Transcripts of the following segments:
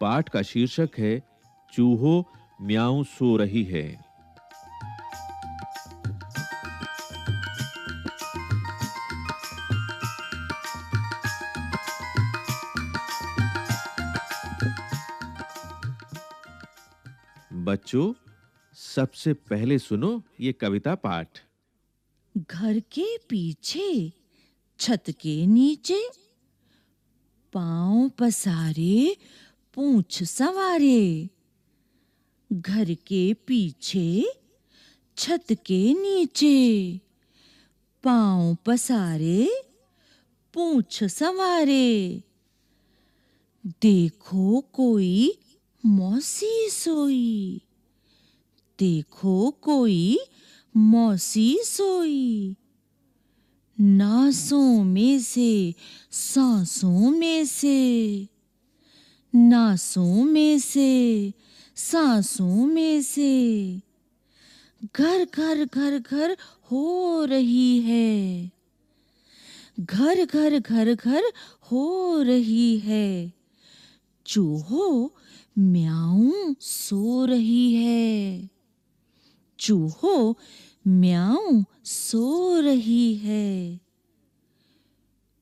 पाठ का शीर्षक है, चूहो म्याऊं सो रही है। बच्चों, सबसे पहले सुनो ये कविता पाठ। घर के पीछे, छत के नीचे, पाँव पसारे पूंछ सवारे। घर के पीछे, छत के नीचे। पाँव पसारे, पूंछ सवारे। देखो कोई मौसी सोई। देखो कोई मौसी सोई। नासों में से, सांसों में से। नासों में से, सांसों में से। घर घर घर घर हो रही है। घर घर घर घर हो रही है। चूहो म्याऊं सो रही है। चूहो म्याऊं सो रही है।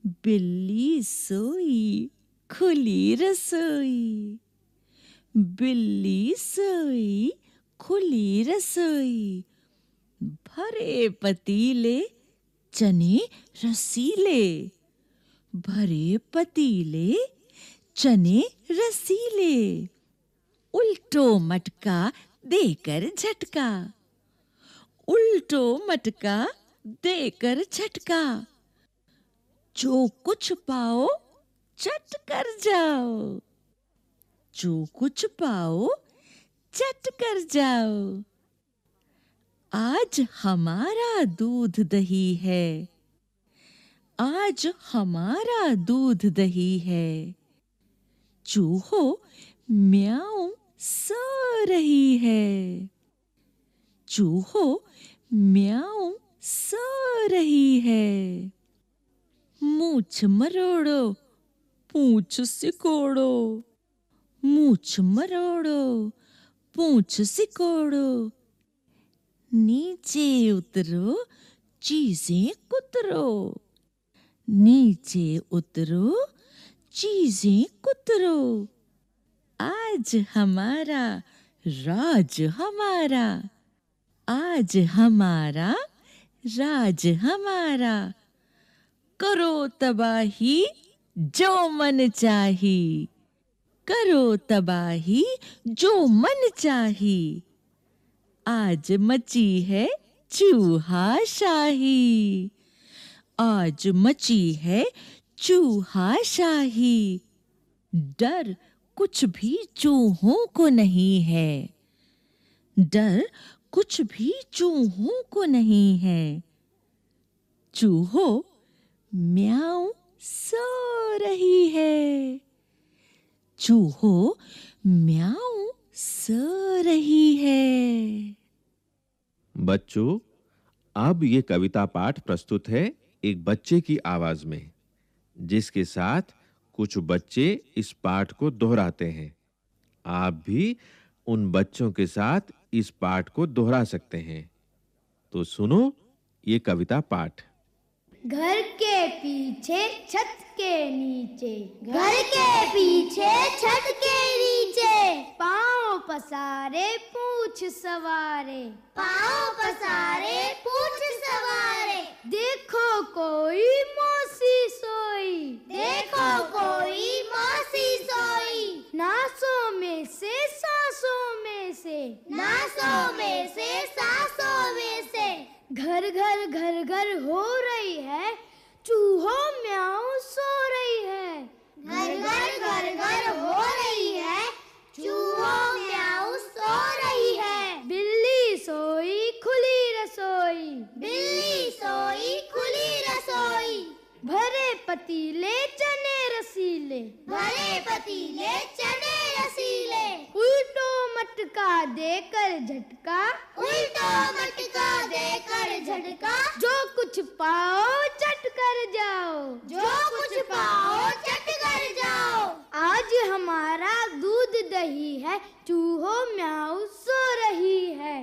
बिल्ली सोई खुली रसोई, बिल्ली सोई, खुली रसोई। भरे पतीले, चने रसीले। भरे पतीले, चने रसीले। उल्टो मटका देकर झटका। उल्टो मटका देकर झटका। जो कुछ पाओ चट कर जाओ। जो कुछ पाओ चट कर जाओ। आज हमारा दूध दही है। आज हमारा दूध दही है। चूहो म्याऊं सो रही है। चूहो म्याऊं सो रही है। मूछ मरोड़ो पूछ सिकोड़ो, मूछ मरोड़ो, पूछ सिकोड़ो। नीचे उतरो, चीज़ें कुतरो। नीचे उतरो, चीज़ें कुतरो। आज हमारा, राज हमारा। आज हमारा, राज हमारा। करो तबाही जो मन चाही, करो तबाही, जो मन चाही। आज मची है चूहा शाही। आज मची है चूहा शाही। डर कुछ भी चूहों को नहीं है। डर कुछ भी चूहों को नहीं है। चूहो, म्याऊं सो रही है। चूहो, म्याऊं सो रही है। बच्चों, अब ये कविता पाठ प्रस्तुत है एक बच्चे की आवाज़ में, जिसके साथ कुछ बच्चे इस पाठ को दोहराते हैं। आप भी उन बच्चों के साथ इस पाठ को दोहरा सकते हैं। तो सुनो ये कविता पाठ। घर के पीछे छत के नीचे। घर के पीछे छत के नीचे। पाँव पसारे पूछ सवारे। पाँव पसारे पूछ सवारे। देखो कोई मौसी सोई। देखो कोई मौसी सोई। नासों में से सांसों में से। नासों में से सांसों में से। घर घर घर घर हो रही है चूहो म्याऊं सो रही है। घर घर घर घर हो रही है चूहो म्याऊं सो रही है। बिल्ली सोई खुली रसोई। बिल्ली सोई खुली रसोई। भरे पतीले चने रसीले। भरे पतीले चने रसीले। मटका देकर झटका। उल्टा मटका देकर झटका। जो कुछ पाओ चट कर जाओ। जो कुछ पाओ चट कर जाओ। आज हमारा दूध दही है चूहो म्याऊ सो रही है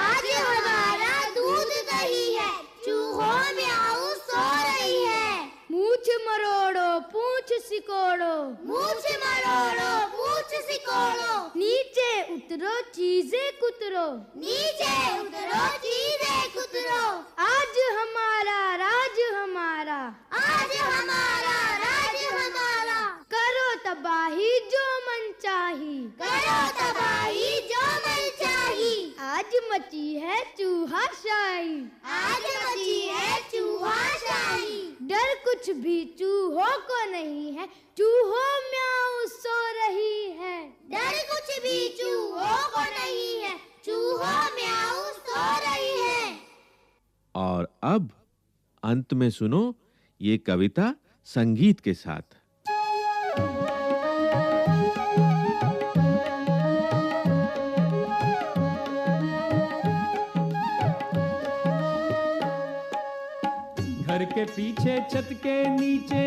आज हमारा दूध दही है चूहो म्याऊ सो रही है मूछ मरोड़ो पूछ सिकोड़ो मूछ मरोड़ो पूछ सिकोड़ो नीचे उतरो चीज़ें कुतरो नीचे उतरो चीज़ें कुतरो आज हमारा राज हमारा आज हमारा राज हमारा करो तबाही जो मन चाही करो तबाही जो मन चाही आज मची है चूहा शाही आज मची है चूहा शाही डर कुछ भी चूहों नहीं है। चूहो म्याऊ सो रही है। डर कुछ भी चूहों को नहीं है। चूहो म्याऊ सो रही है। और अब अंत में सुनो ये कविता संगीत के साथ। घर के पीछे छत के नीचे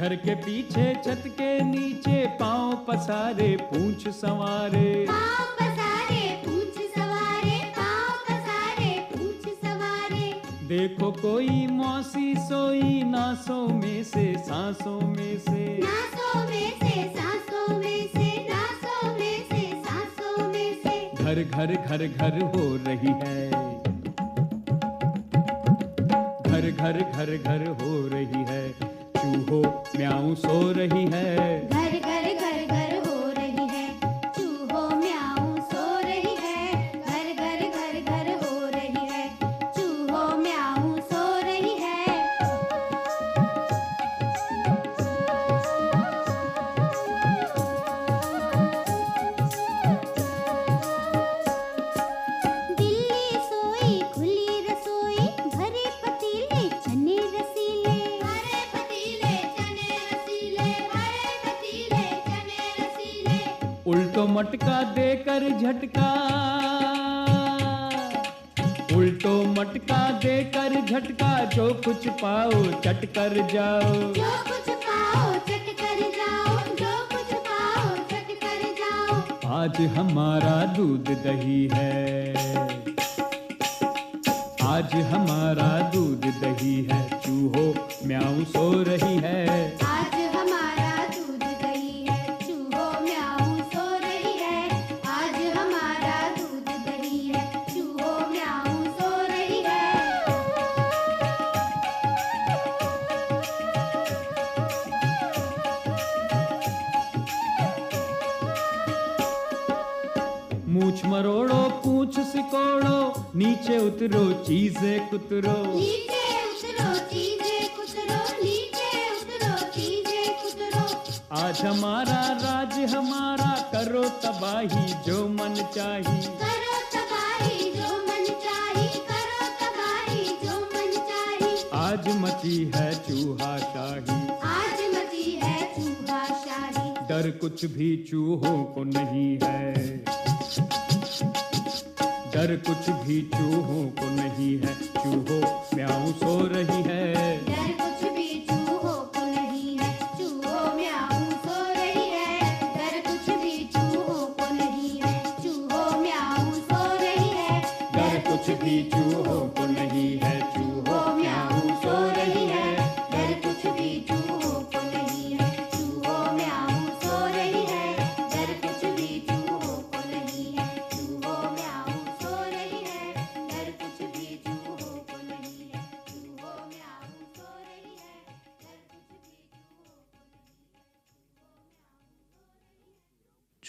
घर के पीछे छत के नीचे पाँव पसारे पूंछ संवारे। पाँव पसारे पूछ सवारे पाँव पसारे पूछ सवारे। देखो कोई मौसी सोई नासों में से सांसों में से। नासों में से सांसों में से नासों में से सांसों में से। घर घर घर घर हो रही है। घर घर घर घर हो रही है। चूहो म्याऊं सो रही है। घर घर मटका देकर झटका। उल्टो मटका देकर झटका जो कुछ पाओ चट कर जाओ। जो कुछ पाओ चट कर जाओ जो कुछ पाओ चट कर जाओ। आज हमारा दूध दही है। आज हमारा दूध नीचे उतरो चीज़ें कुतरो। नीचे उतरो चीज़ें कुतरो नीचे उतरो चीज़ें कुतरो। आज हमारा राज हमारा करो तबाही जो मन चाही। करो तबाही जो मन चाही करो तबाही जो मन चाही। आज मची है चूहा शाही। आज मची है चूहा शाही। डर कुछ भी चूहों को नहीं है। डर कुछ भी चूहों को नहीं है। चूहो म्याऊ सो रही है।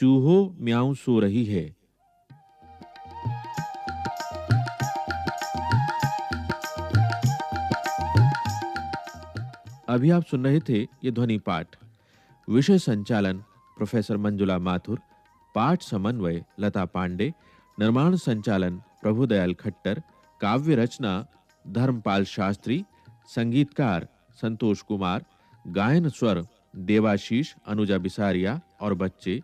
चूहो म्याऊं सो रही है। अभी आप सुन रहे थे ये ध्वनि पाठ। विषय संचालन प्रोफेसर मंजुला माथुर, पाठ समन्वय लता पांडे, निर्माण संचालन प्रभुदयाल खट्टर, काव्य रचना धर्मपाल शास्त्री, संगीतकार संतोष कुमार, गायन स्वर देवाशीष, अनुजा बिसारिया और बच्चे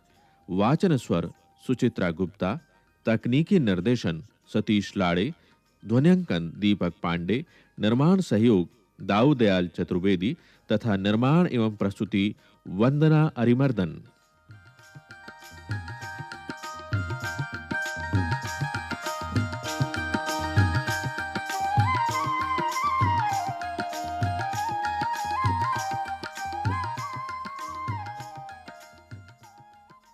वाचन स्वर सुचित्रा गुप्ता, तकनीकी निर्देशन सतीश लाड़े, ध्वनियांकन दीपक पांडे, निर्माण सहयोग दाऊदयाल चतुर्वेदी तथा निर्माण एवं प्रस्तुति वंदना अरिमर्दन।